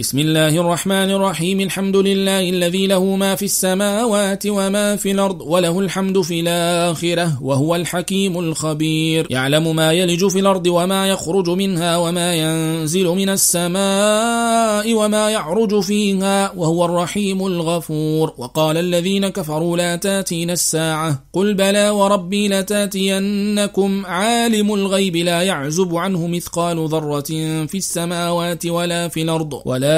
بسم الله الرحمن الرحيم الحمد لله الذي له ما في السماوات وما في الأرض وله الحمد في الآخرة وهو الحكيم الخبير يعلم ما يلج في الأرض وما يخرج منها وما ينزل من السماء وما يعرج فيها وهو الرحيم الغفور وقال الذين كفروا لا تاتين الساعة قل بلى وربي لتاتينكم عالم الغيب لا يعزب عنه مثقال ذرة في السماوات ولا في الأرض ولا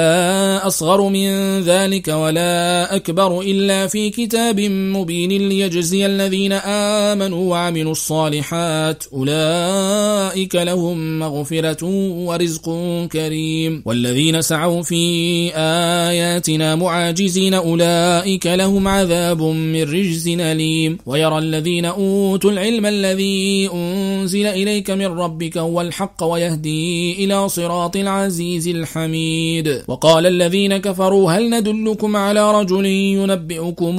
أصغر من ذلك ولا أكبر إلا في كتاب مبين ليجزي الذين آمنوا وعملوا الصالحات. أولئك لهم مغفرة ورزق كريم. والذين سعوا في آياتنا معاجزين أولئك لهم عذاب من رجز أليم. ويرى الذين أوتوا العلم الذي أنزل إليك من ربك هو الحق ويهدي إلى صراط العزيز الحميد. وقال الذين كفروا هل ندلكم على رجل ينبئكم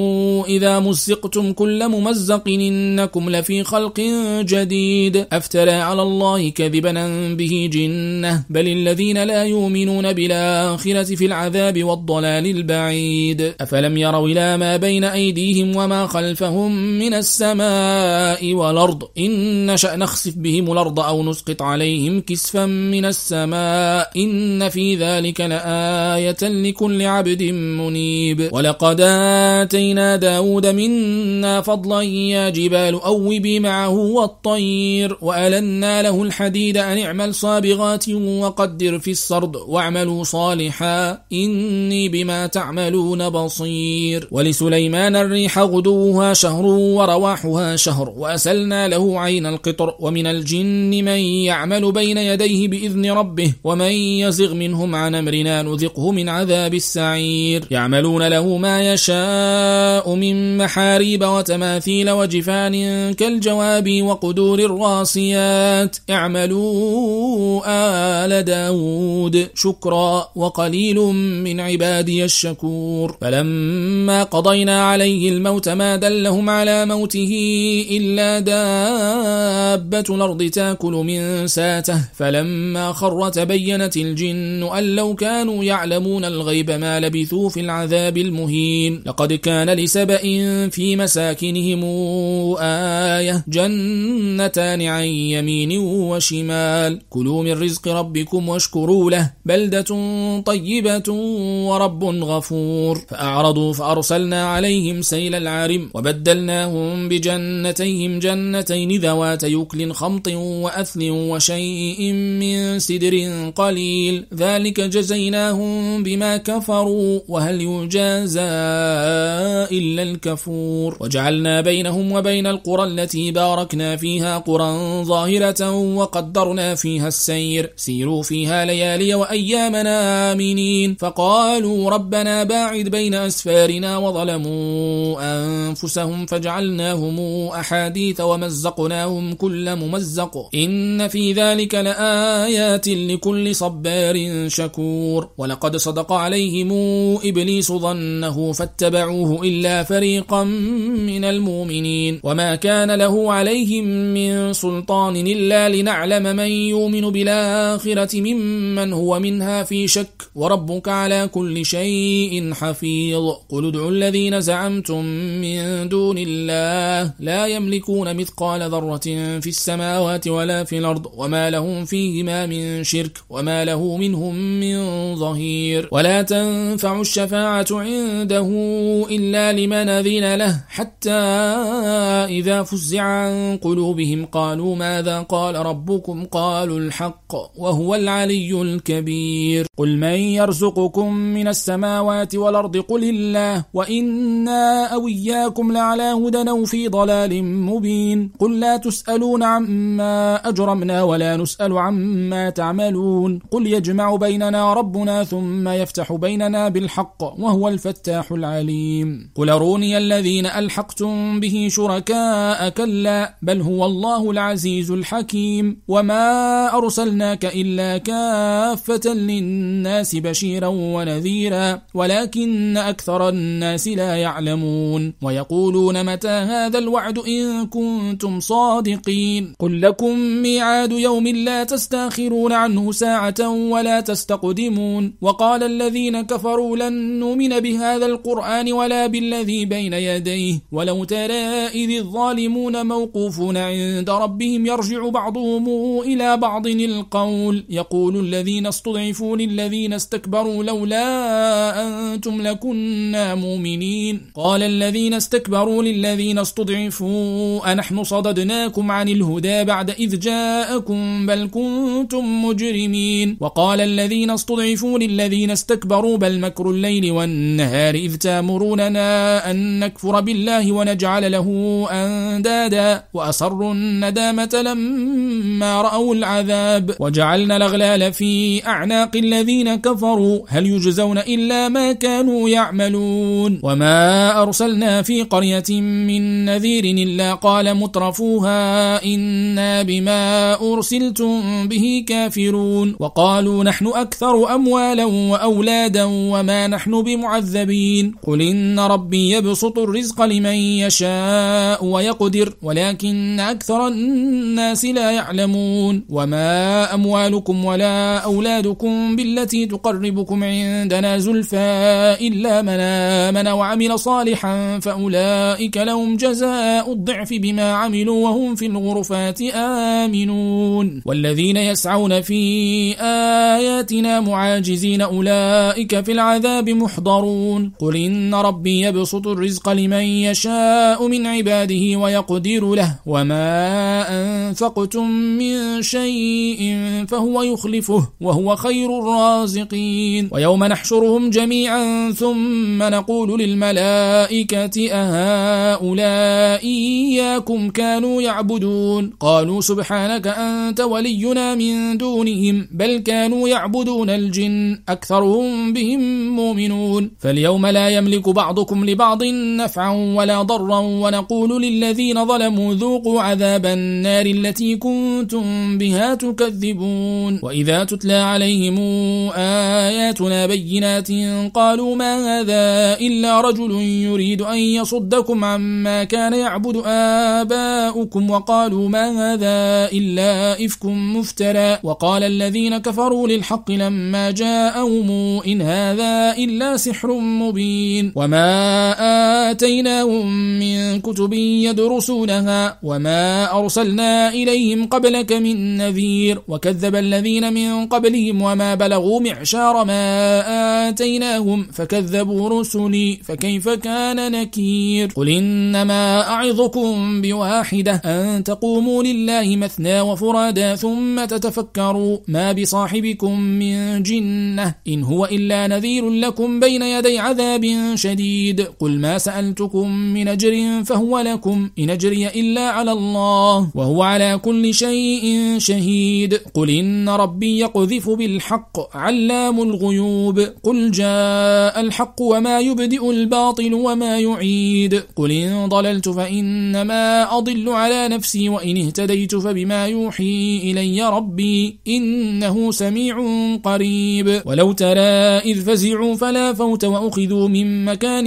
إذا مزقتم كل ممزق إنكم لفي خلق جديد أفترى على الله كذبا به جنة بل الذين لا يؤمنون بالآخرة في العذاب والضلال البعيد أفلم يروا إلى ما بين أيديهم وما خلفهم من السماء والأرض إن نشأ نخسف بهم الأرض أو نسقط عليهم كسفا من السماء إن في ذلك لآية لكل عبد منيب. ولقد آتينا داود منا فضلا يا جبال أوبي معه والطير وألنا له الحديد أن اعمل صابغات وقدر في السرد واعملوا صالحا إني بما تعملون بصير. ولسليمان الريح غدوها شهر ورواحها شهر وأسلنا له عين القطر ومن الجن من يعمل بين يديه بإذن ربه ومن يزغ منهم عن أمرنا نذقه من عذاب السعير. يعملون له ما يشاء من محاريب وتماثيل وجفان كالجواب وقدور الراسيات. اعملوا آل داود. شكرا وقليل من عبادي الشكور. فلما قضينا عليه الموت ما دلهم على موته إلا دابة الأرض تاكل من ساته. فلما خر تبينت الجن أن لو كانوا يعلمون الغيب ما لبثوا في العذاب المهين. لقد كان لسبأ في مساكنهم آية جنتان عن يمين وشمال. كلوا من رزق ربكم واشكروا له. بلدة طيبة ورب غفور. فأعرضوا فأرسلنا عليهم سيل العارم وبدلناهم بجنتيهم جنتين ذوات يكل خمط وأثل وشيء من سدر قليل. ذلك جزيناهم بما كفروا وهل يجازى إلا الكفور. وجعلنا بينهم وبين القرى التي باركنا فيها قرى ظاهرة وقدرنا فيها السير. سيروا فيها ليالي وأيامنا آمنين. فقالوا ربنا باعد بين أسفارنا وظلموا أنفسهم فجعلناهم أحاديث ومزقناهم كل ممزق. إن في ذلك لآيات لكل صبار شكور. ولقد صدق عليهم إبليس ظنه فاتبعوه إلا فريقا من المؤمنين وما كان له عليهم من سلطان إلا لنعلم من يؤمن بالآخرة ممن هو منها في شك وربك على كل شيء حفيظ. قل ادعوا الذين زعمتم من دون الله لا يملكون مثقال ذرة في السماوات ولا في الأرض وما لهم فيهما من شرك وما له منهم من ظهير. ولا تنفع الشفاعة عنده إلا لمن أذن له حتى إذا فزع عن قلوبهم قالوا ماذا قال ربكم؟ قالوا الحق وهو العلي الكبير. قل من يرزقكم من السماوات والأرض؟ قل الله. وإنا أو إياكم لعلى هدى أو في ضلال مبين. قل لا تسألون عما أجرمنا ولا نسأل عما تعملون. قل يجمع بيننا ربنا ثم يفتح بيننا بالحق وهو الفتاح العليم. قل أروني الذين ألحقتم به شركاء كلا بل هو الله العزيز الحكيم. وما أرسلناك إلا كافة للناس بشيرا ونذيرا ولكن أكثر الناس لا يعلمون. ويقولون متى هذا الوعد إن كنتم صادقين. قل لكم ميعاد يوم لا تستأخرون عنه ساعة ولا تستقدمون. وقال الذين كفروا لن نؤمن بهذا القرآن ولا بالذي بين يديه. ولو ترى إذ الظالمون موقوفون عند ربهم يرجع بعضهم إلى بعض القول. يقول الذين استضعفوا للذين استكبروا لولا أنتم لكنا مؤمنين. قال الذين استكبروا للذين استضعفوا أنحن صددناكم عن الهدى بعد إذ جاءكم بل كنتم مجرمين. وقال الذين استضعفوا للذين استكبروا بل مكر الليل والنهار إذ تامروننا أن نكفر بالله ونجعل له أندادا وأصروا الندامة لما رأوا العذاب وجعلنا الأغلال في أعناق الذين كفروا. هل يجزون إلا ما كانوا يعملون؟ وما أرسلنا في قرية من نذير إلا قال مترفوها إنا بما أرسلتم به كافرون. وقالوا نحن أكثر أموالا وأولادا وما نحن بمعذبين. قل إن ربي يبسط الرزق لمن يشاء ويقدر ولكن أكثر الناس لا يعلمون. وما أموالكم ولا أولادكم بالتي تقربكم عندنا زلفى إلا من آمن وعمل صالحا فأولئك لهم جزاء الضعف بما عملوا وهم في الغرفات آمنون. والذين يسعون في آياتنا معاجزين أولئك في العذاب محضرون. قل إن ربي يبسط الرزق لمن يشاء من عباده ويقدر له. وما أنفقتم من شيء فهو يخلفه وهو خير الرازقين. ويوم نحشرهم جميعا ثم نقول للملائكة أهؤلاء إياكم كانوا يعبدون. قالوا سبحانك أنت ولينا من دونهم بل كانوا يعبدون الجن. أكثرهم بهم مؤمنون. فاليوم لا يملك بعضكم لبعض نفعا ولا ضرا ونقول للذين ظلموا ذوقوا عذاب النار التي كنتم بها تكذبون. وإذا تتلى عليهم آياتنا بينات قالوا ما هذا إلا رجل يريد أن يصدكم عما كان يعبد آباؤكم وقالوا ما هذا إلا إفك مفترى. وقال الذين كفروا للحق لما جاءهم إن هذا إلا سحر مبين. وما آتيناهم من كتب يدرسونها وما أرسلنا إليهم قبلك من نذير وكذب الذين من قبلهم وما بلغوا معشار ما آتيناهم فكذبوا رسلي فكيف كان نكير قل إنما أعظكم بواحدة أن تقوموا لله مثنى وفرادا ثم تتفكروا ما بصاحبكم من جنة إن هو إلا نذير لكم بين يدي عذاب شديد قل ما سألتكم من أجر فهو لكم إن أجري إلا على الله وهو على كل شيء شهيد قل إن ربي يقذف بالحق علام الغيوب قل جاء الحق وما يبدئ الباطل وما يعيد قل إن ضللت فإنما أضل على نفسي وإن اهتديت فبما يوحي إلي ربي إنه سميع قريب ولو ترى إذ فزعوا فلا فوت وأخذوا من مكان